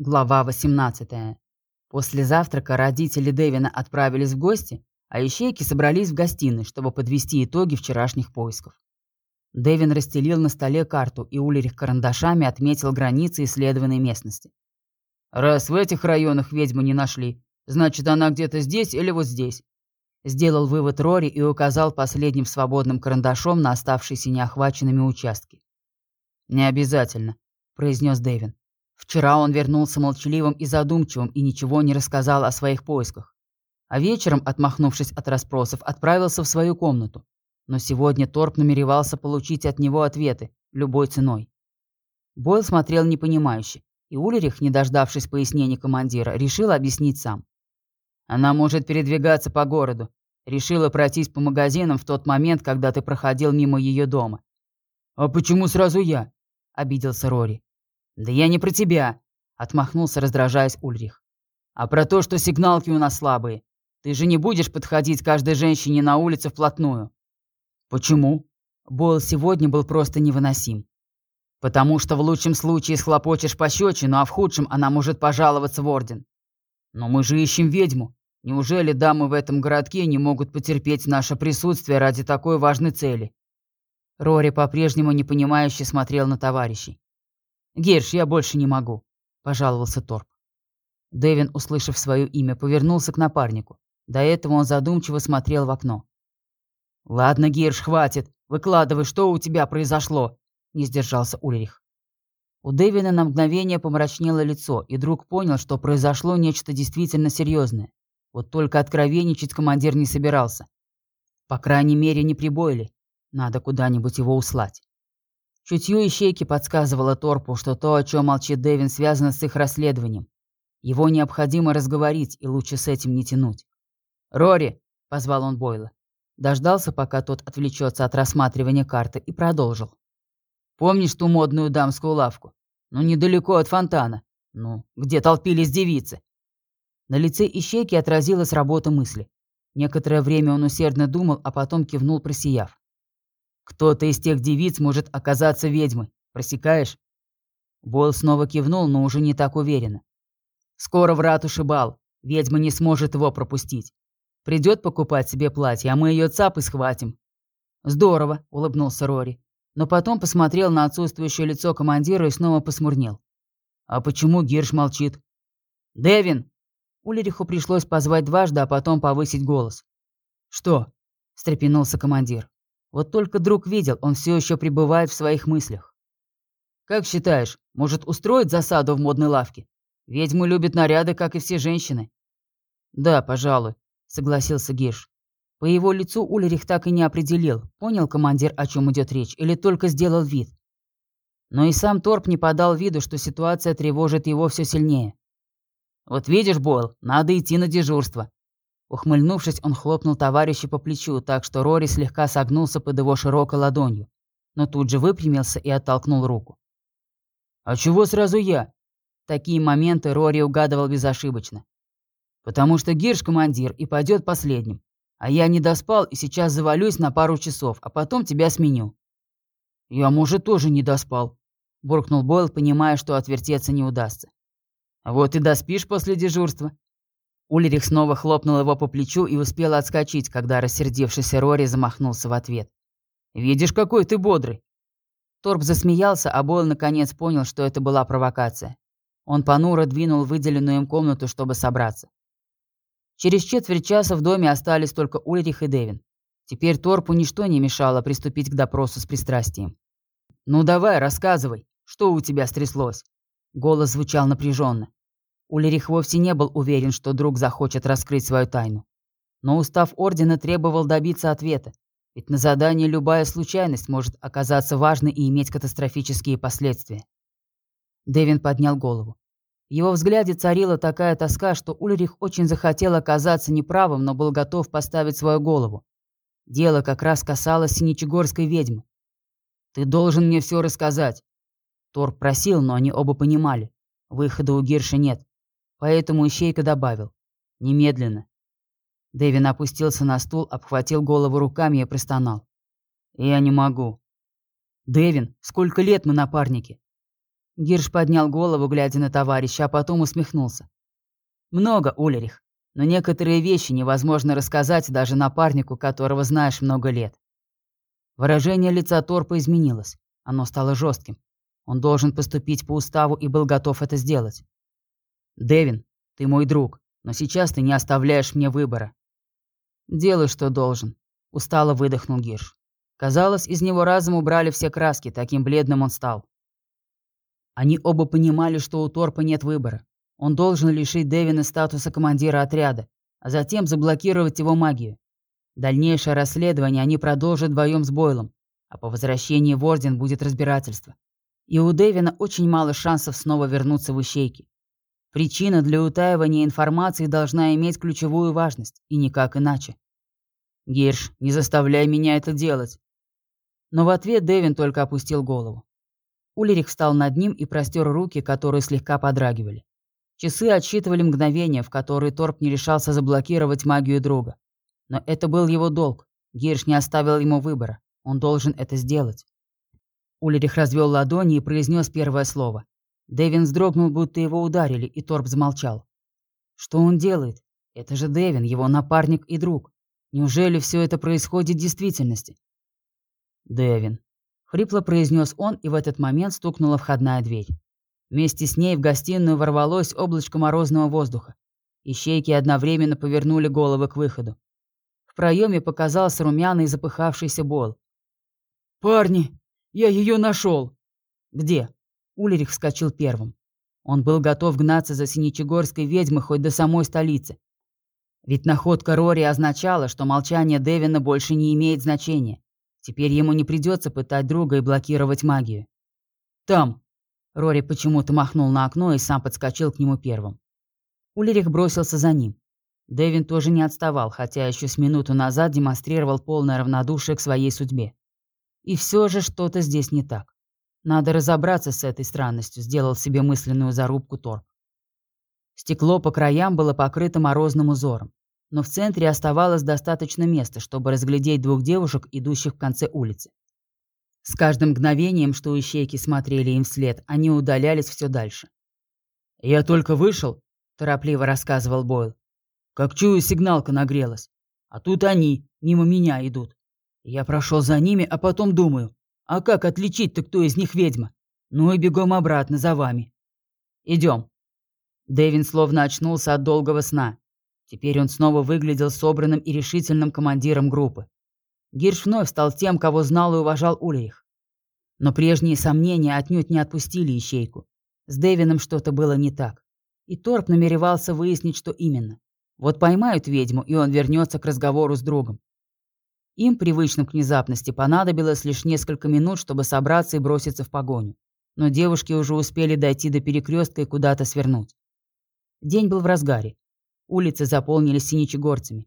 Глава 18. После завтрака родители Дэвина отправились в гости, а ищейки собрались в гостиной, чтобы подвести итоги вчерашних поисков. Дэвин расстелил на столе карту, и Улерих карандашами отметил границы исследованной местности. «Раз в этих районах ведьму не нашли, значит, она где-то здесь или вот здесь». Сделал вывод Рори и указал последним свободным карандашом на оставшиеся неохваченными участки. «Не обязательно», — произнес Дэвин. Вчера он вернулся молчаливым и задумчивым и ничего не рассказал о своих поисках. А вечером, отмахнувшись от расспросов, отправился в свою комнату. Но сегодня Торп намеревался получить от него ответы, любой ценой. Бойл смотрел непонимающе, и Улерих, не дождавшись пояснений командира, решил объяснить сам. «Она может передвигаться по городу. Решила пройтись по магазинам в тот момент, когда ты проходил мимо ее дома». «А почему сразу я?» – обиделся Рори. «Да я не про тебя», — отмахнулся, раздражаясь Ульрих. «А про то, что сигналки у нас слабые. Ты же не будешь подходить каждой женщине на улице вплотную». «Почему?» Бойл сегодня был просто невыносим. «Потому что в лучшем случае схлопочешь пощечину, а в худшем она может пожаловаться в орден. Но мы же ищем ведьму. Неужели дамы в этом городке не могут потерпеть наше присутствие ради такой важной цели?» Рори по-прежнему непонимающе смотрел на товарищей. «Герш, я больше не могу», – пожаловался Торп. Дэвин, услышав свое имя, повернулся к напарнику. До этого он задумчиво смотрел в окно. «Ладно, Герш, хватит. Выкладывай, что у тебя произошло», – не сдержался Ульрих. У Дэвина на мгновение помрачнело лицо, и друг понял, что произошло нечто действительно серьезное. Вот только откровенничать командир не собирался. По крайней мере, не прибоили. Надо куда-нибудь его услать. Чутье ищейки подсказывало Торпу, что то, о чем молчит Дэвин, связано с их расследованием. Его необходимо разговорить, и лучше с этим не тянуть. «Рори!» – позвал он Бойла. Дождался, пока тот отвлечется от рассматривания карты, и продолжил. «Помнишь ту модную дамскую лавку? Ну, недалеко от фонтана. Ну, где толпились девицы?» На лице ищейки отразилась работа мысли. Некоторое время он усердно думал, а потом кивнул, просияв. Кто-то из тех девиц может оказаться ведьмой. Просекаешь?» Бойл снова кивнул, но уже не так уверенно. «Скоро в ратуше бал. Ведьма не сможет его пропустить. Придет покупать себе платье, а мы ее цап и схватим». «Здорово», — улыбнулся Рори. Но потом посмотрел на отсутствующее лицо командира и снова посмурнел. «А почему Гирш молчит?» «Дэвин!» Улериху пришлось позвать дважды, а потом повысить голос. «Что?» – встрепенулся командир. Вот только друг видел, он все еще пребывает в своих мыслях. «Как считаешь, может устроить засаду в модной лавке? Ведьмы любят наряды, как и все женщины». «Да, пожалуй», — согласился Геш. По его лицу Ульрих так и не определил, понял командир, о чем идет речь, или только сделал вид. Но и сам Торп не подал виду, что ситуация тревожит его все сильнее. «Вот видишь, Бойл, надо идти на дежурство. Ухмыльнувшись, он хлопнул товарища по плечу, так что Рори слегка согнулся под его широкой ладонью, но тут же выпрямился и оттолкнул руку. «А чего сразу я?» Такие моменты Рори угадывал безошибочно. «Потому что Гирш командир и пойдет последним, а я не доспал и сейчас завалюсь на пару часов, а потом тебя сменю». «Я, может, тоже не доспал», — буркнул Бойл, понимая, что отвертеться не удастся. «Вот и доспишь после дежурства», Ульрих снова хлопнул его по плечу и успел отскочить, когда рассердившийся Рори замахнулся в ответ. «Видишь, какой ты бодрый!» Торп засмеялся, а Бойл наконец понял, что это была провокация. Он понуро двинул выделенную им комнату, чтобы собраться. Через четверть часа в доме остались только Ульрих и Девин. Теперь Торпу ничто не мешало приступить к допросу с пристрастием. «Ну давай, рассказывай, что у тебя стряслось?» Голос звучал напряженно. Улерих вовсе не был уверен, что друг захочет раскрыть свою тайну. Но устав Ордена требовал добиться ответа, ведь на задании любая случайность может оказаться важной и иметь катастрофические последствия. Дэвин поднял голову. В его взгляде царила такая тоска, что Ульрих очень захотел оказаться неправым, но был готов поставить свою голову. Дело как раз касалось синечегорской ведьмы. «Ты должен мне все рассказать». Тор просил, но они оба понимали. Выхода у Гирша нет. Поэтому Ищейка добавил. «Немедленно». Дэвин опустился на стул, обхватил голову руками и простонал. «Я не могу». «Дэвин, сколько лет мы напарники?» Гирш поднял голову, глядя на товарища, а потом усмехнулся. «Много, Улерих, но некоторые вещи невозможно рассказать даже напарнику, которого знаешь много лет». Выражение лица Торпа изменилось. Оно стало жестким. Он должен поступить по уставу и был готов это сделать. «Дэвин, ты мой друг, но сейчас ты не оставляешь мне выбора». «Делай, что должен», — устало выдохнул Гирш. Казалось, из него разом убрали все краски, таким бледным он стал. Они оба понимали, что у Торпа нет выбора. Он должен лишить Дэвина статуса командира отряда, а затем заблокировать его магию. Дальнейшее расследование они продолжат вдвоем с Бойлом, а по возвращении в Орден будет разбирательство. И у Дэвина очень мало шансов снова вернуться в ищейки. Причина для утаивания информации должна иметь ключевую важность, и никак иначе. «Гирш, не заставляй меня это делать!» Но в ответ Дэвин только опустил голову. Улерих встал над ним и простер руки, которые слегка подрагивали. Часы отсчитывали мгновения, в которые Торп не решался заблокировать магию друга. Но это был его долг. Гирш не оставил ему выбора. Он должен это сделать. Улерих развел ладони и произнес первое слово. Дэвин вздрогнул, будто его ударили, и Торп замолчал. Что он делает? Это же Дэвин, его напарник и друг. Неужели все это происходит в действительности? Дэвин. Хрипло произнес он, и в этот момент стукнула входная дверь. Вместе с ней в гостиную ворвалось облачко морозного воздуха. Ищейки одновременно повернули головы к выходу. В проеме показался румяный запыхавшийся Бол. «Парни, я ее нашел!» «Где?» Улерих вскочил первым. Он был готов гнаться за синечегорской ведьмой хоть до самой столицы. Ведь находка Рори означала, что молчание Дэвина больше не имеет значения. Теперь ему не придется пытать друга и блокировать магию. «Там!» Рори почему-то махнул на окно и сам подскочил к нему первым. Улерих бросился за ним. Дэвин тоже не отставал, хотя еще с минуту назад демонстрировал полное равнодушие к своей судьбе. И все же что-то здесь не так. Надо разобраться с этой странностью, сделал себе мысленную зарубку Торп. Стекло по краям было покрыто морозным узором но в центре оставалось достаточно места, чтобы разглядеть двух девушек, идущих в конце улицы. С каждым мгновением, что ищейки смотрели им вслед, они удалялись все дальше. «Я только вышел», – торопливо рассказывал Бойл. «Как чую, сигналка нагрелась. А тут они, мимо меня идут. Я прошел за ними, а потом думаю, а как отличить-то, кто из них ведьма? Ну и бегом обратно за вами. Идем». Дэвин словно очнулся от долгого сна. Теперь он снова выглядел собранным и решительным командиром группы. Гирш вновь стал тем, кого знал и уважал Ульрих. Но прежние сомнения отнюдь не отпустили ищейку. С Дэвином что-то было не так. И Торп намеревался выяснить, что именно. Вот поймают ведьму, и он вернется к разговору с другом. Им, привычным к внезапности, понадобилось лишь несколько минут, чтобы собраться и броситься в погоню. Но девушки уже успели дойти до перекрестка и куда-то свернуть. День был в разгаре. Улицы заполнились синичегорцами.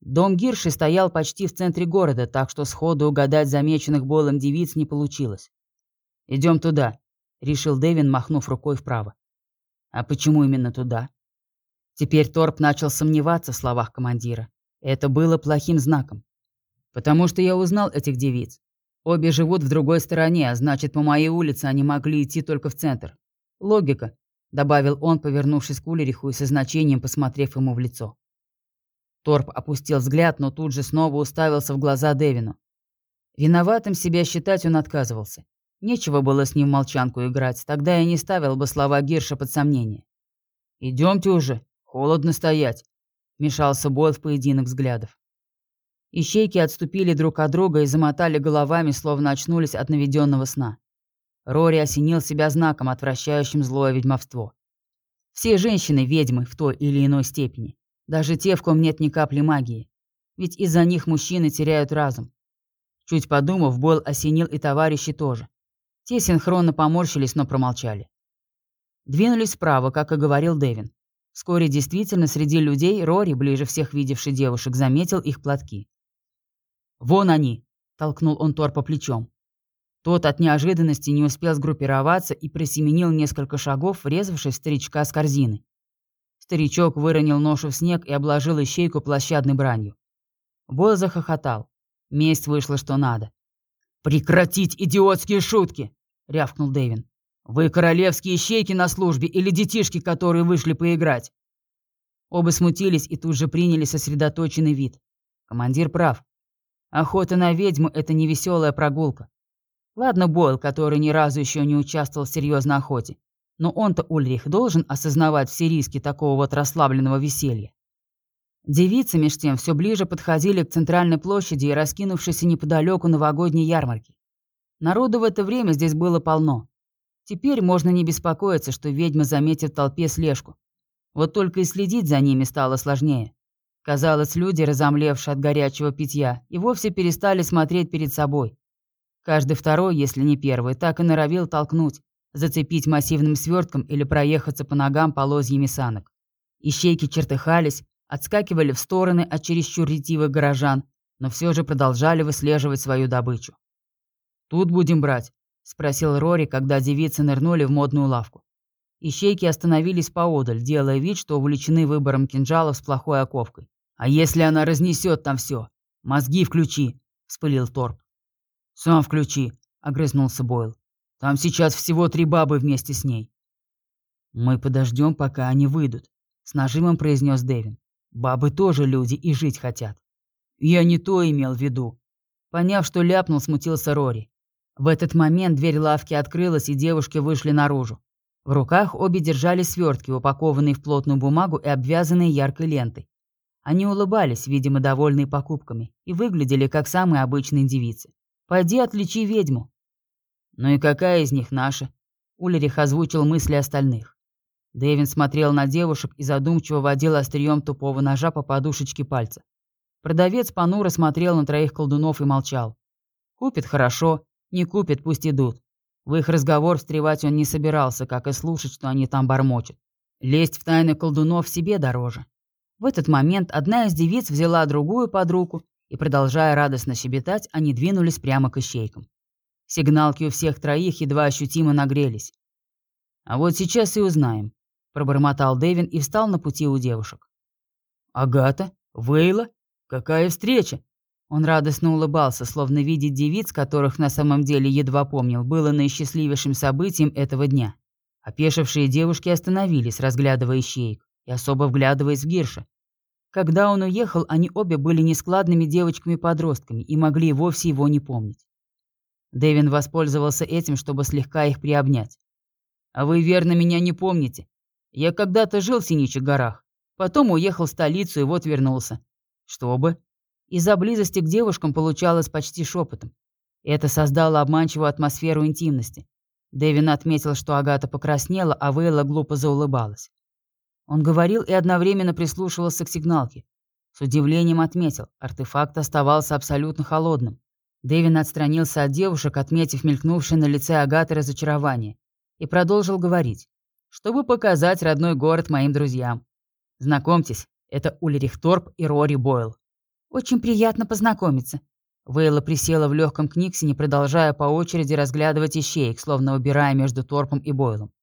Дом Гирши стоял почти в центре города, так что сходу угадать замеченных болом девиц не получилось. «Идем туда», — решил Дэвин, махнув рукой вправо. «А почему именно туда?» Теперь Торп начал сомневаться в словах командира. Это было плохим знаком. «Потому что я узнал этих девиц. Обе живут в другой стороне, а значит, по моей улице они могли идти только в центр. Логика, добавил он, повернувшись к Улериху и со значением посмотрев ему в лицо. Торп опустил взгляд, но тут же снова уставился в глаза Девину. Виноватым себя считать он отказывался. Нечего было с ним молчанку играть, тогда я не ставил бы слова Гирша под сомнение. «Идемте уже, холодно стоять», — мешался Бойл в поединок взглядов. Ищейки отступили друг от друга и замотали головами, словно очнулись от наведенного сна. Рори осенил себя знаком, отвращающим злое ведьмовство. Все женщины – ведьмы в той или иной степени. Даже те, в ком нет ни капли магии. Ведь из-за них мужчины теряют разум. Чуть подумав, Бойл осенил и товарищи тоже. Те синхронно поморщились, но промолчали. Двинулись вправо, как и говорил Дэвин. Вскоре действительно среди людей Рори, ближе всех видевший девушек, заметил их платки. «Вон они!» – толкнул он Торпа плечом. Тот от неожиданности не успел сгруппироваться и просеменил несколько шагов, врезавшись в старичка с корзины. Старичок выронил ношу в снег и обложил ищейку площадной бранью. Бойл захохотал. Месть вышла что надо. «Прекратить идиотские шутки!» — рявкнул Дэвин. Вы королевские щейки на службе или детишки, которые вышли поиграть?» Оба смутились и тут же приняли сосредоточенный вид. Командир прав. Охота на ведьму – это не веселая прогулка. Ладно, Бойл, который ни разу еще не участвовал в серьезной охоте. Но он-то, Ульрих, должен осознавать все риски такого вот расслабленного веселья. Девицы, меж тем, все ближе подходили к центральной площади и раскинувшейся неподалеку новогодней ярмарки. Народу в это время здесь было полно. Теперь можно не беспокоиться, что ведьма заметит в толпе слежку. Вот только и следить за ними стало сложнее. Казалось, люди, разомлевшие от горячего питья, и вовсе перестали смотреть перед собой. Каждый второй, если не первый, так и норовил толкнуть, зацепить массивным свертком или проехаться по ногам полозьями санок. Ищейки чертыхались, отскакивали в стороны от чересчур ретивых горожан, но все же продолжали выслеживать свою добычу. «Тут будем брать», — спросил Рори, когда девицы нырнули в модную лавку. Ищейки остановились поодаль, делая вид, что увлечены выбором кинжалов с плохой оковкой. «А если она разнесет там все? Мозги включи!» — вспылил Торп. «Сам включи!» — огрызнулся Бойл. «Там сейчас всего три бабы вместе с ней». «Мы подождем, пока они выйдут», — с нажимом произнес Дэвин. «Бабы тоже люди и жить хотят». «Я не то имел в виду». Поняв, что ляпнул, смутился Рори. В этот момент дверь лавки открылась, и девушки вышли наружу. В руках обе держали свертки, упакованные в плотную бумагу и обвязанные яркой лентой. Они улыбались, видимо, довольные покупками, и выглядели как самые обычные девицы. «Пойди отличи ведьму». «Ну и какая из них наша?» Улерих озвучил мысли остальных. Дэвин смотрел на девушек и задумчиво водил острием тупого ножа по подушечке пальца. Продавец понуро смотрел на троих колдунов и молчал. «Купит хорошо, не купит, пусть идут. В их разговор встревать он не собирался, как и слушать, что они там бормочут. Лезть в тайны колдунов себе дороже. В этот момент одна из девиц взяла другую под руку, и, продолжая радостно щебетать, они двинулись прямо к ищейкам. Сигналки у всех троих едва ощутимо нагрелись. «А вот сейчас и узнаем», — пробормотал Дэвин и встал на пути у девушек. «Агата? Вейла? Какая встреча!» Он радостно улыбался, словно видеть девиц, которых на самом деле едва помнил, было наисчастливейшим событием этого дня. Опешившие девушки остановились, разглядывая ищеек и особо вглядываясь в Гирша. Когда он уехал, они обе были нескладными девочками-подростками и могли вовсе его не помнить. Дэвин воспользовался этим, чтобы слегка их приобнять. «А вы верно меня не помните. Я когда-то жил в Синичих горах, потом уехал в столицу и вот вернулся. Чтобы?» Из-за близости к девушкам получалось почти шепотом. Это создало обманчивую атмосферу интимности. Дэвин отметил, что Агата покраснела, а Вейла глупо заулыбалась. Он говорил и одновременно прислушивался к сигналке. С удивлением отметил, артефакт оставался абсолютно холодным. Дэвин отстранился от девушек, отметив мелькнувшее на лице Агаты разочарование, и продолжил говорить, чтобы показать родной город моим друзьям. Знакомьтесь, это Ульрих Торп и Рори Бойл. «Очень приятно познакомиться». Вейла присела в легком книгсине, продолжая по очереди разглядывать ищеек, словно выбирая между Торпом и Бойлом.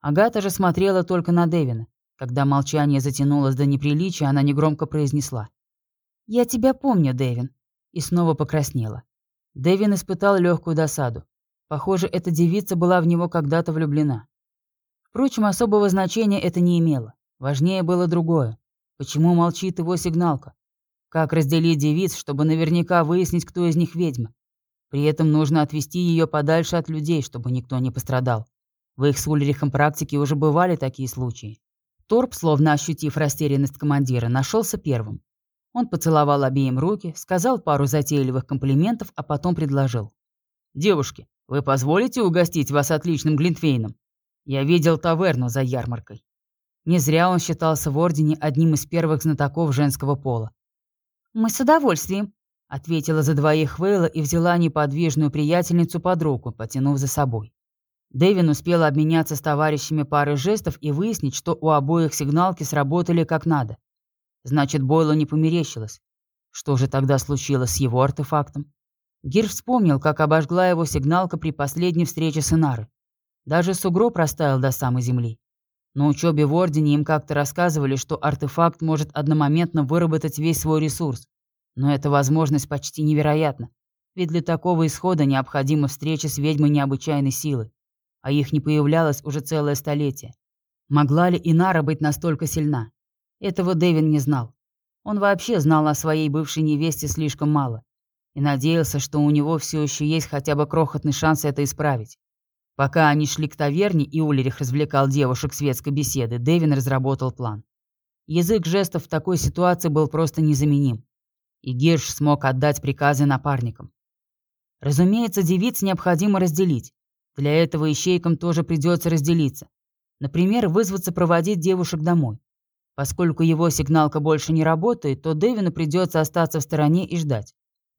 Агата же смотрела только на Дэвина. Когда молчание затянулось до неприличия, она негромко произнесла. «Я тебя помню, Дэвин». И снова покраснела. Дэвин испытал легкую досаду. Похоже, эта девица была в него когда-то влюблена. Впрочем, особого значения это не имело. Важнее было другое. Почему молчит его сигналка? Как разделить девиц, чтобы наверняка выяснить, кто из них ведьма? При этом нужно отвести ее подальше от людей, чтобы никто не пострадал. В их с Ульрихом практике уже бывали такие случаи. Торп, словно ощутив растерянность командира, нашелся первым. Он поцеловал обеим руки, сказал пару затейливых комплиментов, а потом предложил. «Девушки, вы позволите угостить вас отличным глинтвейном? Я видел таверну за ярмаркой». Не зря он считался в Ордене одним из первых знатоков женского пола. «Мы с удовольствием», — ответила за двоих Вейла и взяла неподвижную приятельницу под руку, потянув за собой. Дэвин успел обменяться с товарищами парой жестов и выяснить, что у обоих сигналки сработали как надо. Значит, Бойлу не померещилось. Что же тогда случилось с его артефактом? Гир вспомнил, как обожгла его сигналка при последней встрече с Инарой. Даже сугроб растаял до самой земли. На учебе в Ордене им как-то рассказывали, что артефакт может одномоментно выработать весь свой ресурс. Но эта возможность почти невероятна. Ведь для такого исхода необходима встреча с ведьмой необычайной силы. А их не появлялось уже целое столетие. Могла ли Инара быть настолько сильна? Этого Дэвин не знал. Он вообще знал о своей бывшей невесте слишком мало и надеялся, что у него все еще есть хотя бы крохотный шанс это исправить. Пока они шли к таверне и Улерих развлекал девушек светской беседы, Дэвин разработал план. Язык жестов в такой ситуации был просто незаменим. И Гирш смог отдать приказы напарникам. Разумеется, девиц необходимо разделить. Для этого ищейкам тоже придется разделиться. Например, вызваться проводить девушек домой. Поскольку его сигналка больше не работает, то Дэвину придется остаться в стороне и ждать.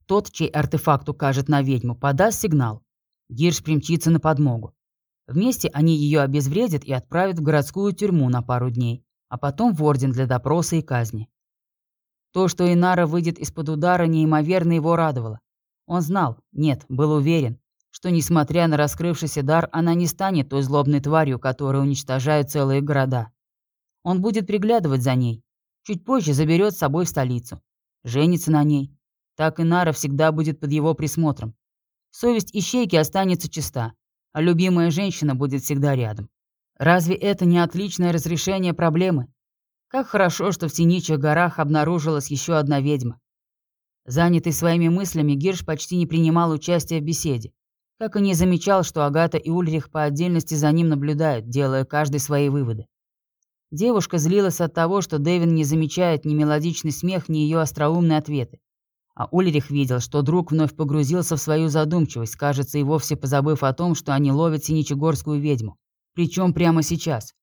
Тот, чей артефакт укажет на ведьму, подаст сигнал. Гирш примчится на подмогу. Вместе они ее обезвредят и отправят в городскую тюрьму на пару дней, а потом в орден для допроса и казни. То, что Инара выйдет из-под удара, неимоверно его радовало. Он знал, нет, был уверен, что, несмотря на раскрывшийся дар, она не станет той злобной тварью, которая уничтожает целые города. Он будет приглядывать за ней. Чуть позже заберет с собой в столицу. Женится на ней. Так Инара всегда будет под его присмотром. Совесть ищейки останется чиста, а любимая женщина будет всегда рядом. Разве это не отличное разрешение проблемы? Как хорошо, что в Синичих горах обнаружилась еще одна ведьма. Занятый своими мыслями, Гирш почти не принимал участия в беседе. Как и не замечал, что Агата и Ульрих по отдельности за ним наблюдают, делая каждый свои выводы. Девушка злилась от того, что Дэвин не замечает ни мелодичный смех, ни ее остроумные ответы. А Ульрих видел, что друг вновь погрузился в свою задумчивость, кажется, и вовсе позабыв о том, что они ловят синичегорскую ведьму. Причем прямо сейчас.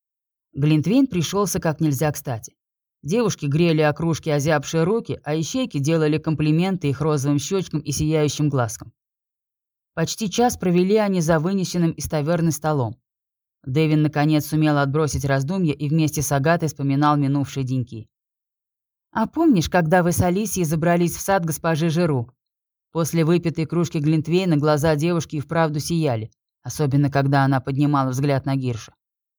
Глинтвейн пришелся как нельзя кстати. Девушки грели о кружке озябшие руки, а ищейки делали комплименты их розовым щечкам и сияющим глазкам. Почти час провели они за вынесенным из таверны столом. Дэвин наконец сумел отбросить раздумья и вместе с Агатой вспоминал минувшие деньки. «А помнишь, когда вы с Алисией забрались в сад госпожи Жиру?» После выпитой кружки Глинтвейна глаза девушки и вправду сияли, особенно когда она поднимала взгляд на Гирша.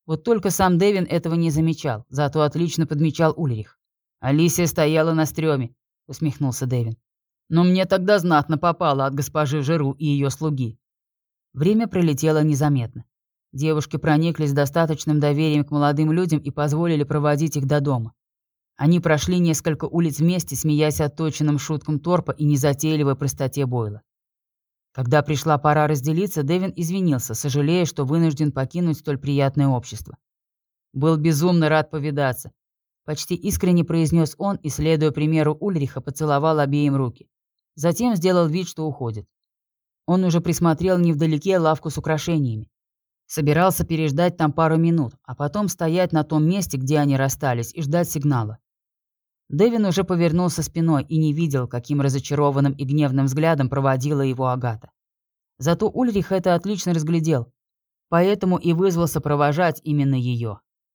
Вот только сам Дэвин этого не замечал, зато отлично подмечал Ульрих. «Алисия стояла на стреме», — усмехнулся Дэвин. «Но мне тогда знатно попало от госпожи Жиру и ее слуги». Время пролетело незаметно. Девушки прониклись достаточным доверием к молодым людям и позволили проводить их до дома. Они прошли несколько улиц вместе, смеясь отточенным шуткам Торпа и незатейливой простоте Бойла. Когда пришла пора разделиться, Дэвин извинился, сожалея, что вынужден покинуть столь приятное общество. «Был безумно рад повидаться», — почти искренне произнес он и, следуя примеру Ульриха, поцеловал обеим руки. Затем сделал вид, что уходит. Он уже присмотрел невдалеке лавку с украшениями. Собирался переждать там пару минут, а потом стоять на том месте, где они расстались, и ждать сигнала. Дэвин уже повернулся спиной и не видел, каким разочарованным и гневным взглядом проводила его Агата. Зато Ульрих это отлично разглядел, поэтому и вызвался провожать именно ее.